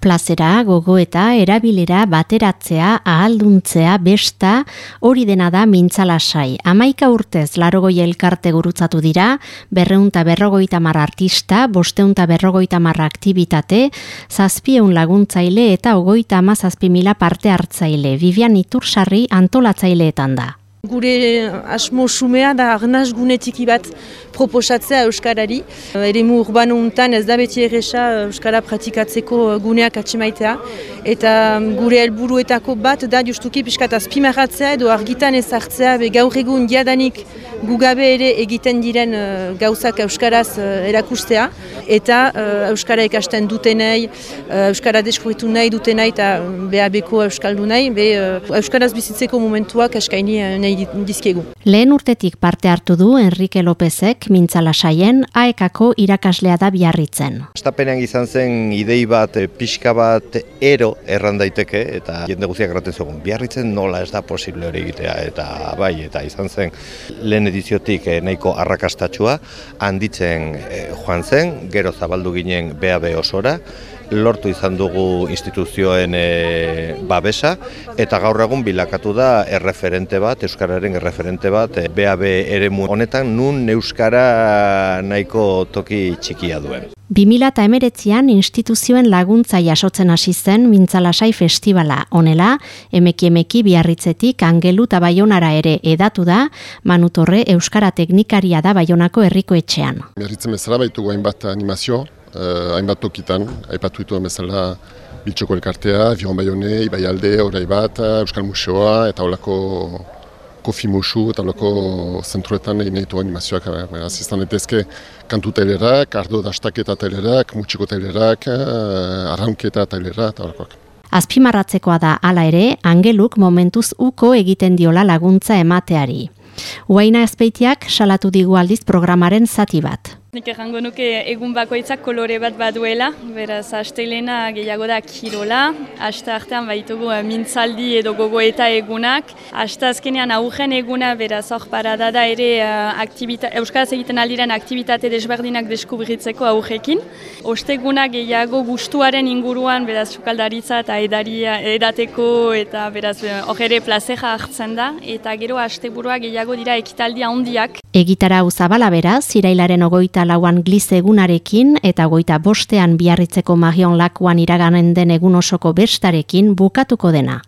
Plazera, gogo eta erabilera bateratzea, ahalduntzea, besta, hori dena da mintzalasai. Amaika urtez larogoi elkarte gurutzatu dira, berreunta berrogoita marra artista, bosteunta berrogoita marra aktivitate, zazpieun laguntzaile eta ogoita ama zazpi mila parte hartzaile. Vivian Itursarri antolatzaileetan da. Gure asmo sumea da arnaz gunetiki bat proposatzea Euskarari. Eremu urbano untan ez da beti erresa Euskara pratikatzeko guneak atxemaitea. Eta gure helburuetako bat da justuki pixkat azpimarratzea edo argitan ezartzea be gaur egun diadanik gugabe ere egiten diren gauzak Euskaraz erakustea. Eta Euskara ikasten dutenei, Euskara deskurritu nahi dutenei eta behabeko Euskaldu nahi, be Euskaraz bizitzeko momentuak eskaini nahi dizkiegu. Lehen urtetik parte hartu du Enrique Lópezek mintzala saien aekako irakaslea da biarritzen. Estapenean izan zen idei bat, pixka bat ero erran daiteke eta jende guztiak erraten zegoen. Biarritzen nola ez da posible hori egitea eta bai eta izan zen lehen ediziotik nahiko arrakastatxua handitzen joan zen, gero zabaldu ginen BAB osora, lortu izan dugu instituzioen babesa eta gaur egun bilakatu da erreferente bat, euskararen erreferente bat BAB eremu honetan nun euskara nahiko toki txikia duen. 2008an instituzioen laguntza jasotzen hasi zen Mintzalasai Festivala. Honela, emeki emeki biarritzetik angelu eta baionara ere edatu da, manutorre Euskara Teknikaria da baionako herriko etxean. Biarritzen bezala baitugu hainbat animazio, uh, hainbat tokitan, aipatu ditu bezala Biltxoko elkartea, Viron Bayone, Ibaialde, Horai bat, Euskal Museoa eta holako kofi musu eta holako zentruetan egin ditu animazioak. Beraz, izan daitezke kantu tailerak, ardo dastaketa tailerak, mutxiko tailerak, uh, arraunketa tailera eta holakoak. Azpimarratzekoa da hala ere, angeluk momentuz uko egiten diola laguntza emateari. Uaina ezpeitiak salatu digu aldiz programaren zati bat. Nik errango nuke egun bakoitzak kolore bat baduela, beraz astelena gehiago da kirola, hasta artean baitugu mintzaldi edo gogoeta egunak, hasta azkenean aurren eguna, beraz hor parada da ere uh, Euskaraz egiten aldiren aktivitate desberdinak deskubritzeko aurrekin. Osteguna gehiago gustuaren inguruan, beraz sukaldaritza eta edaria, edateko eta beraz hor ere plazera hartzen da, eta gero asteburua gehiago dira ekitaldia handiak. Egitara uzabala beraz, irailaren ogoita lauan glize egunarekin eta goita bostean biarritzeko magion lakuan iraganen den egun osoko bestarekin bukatuko dena.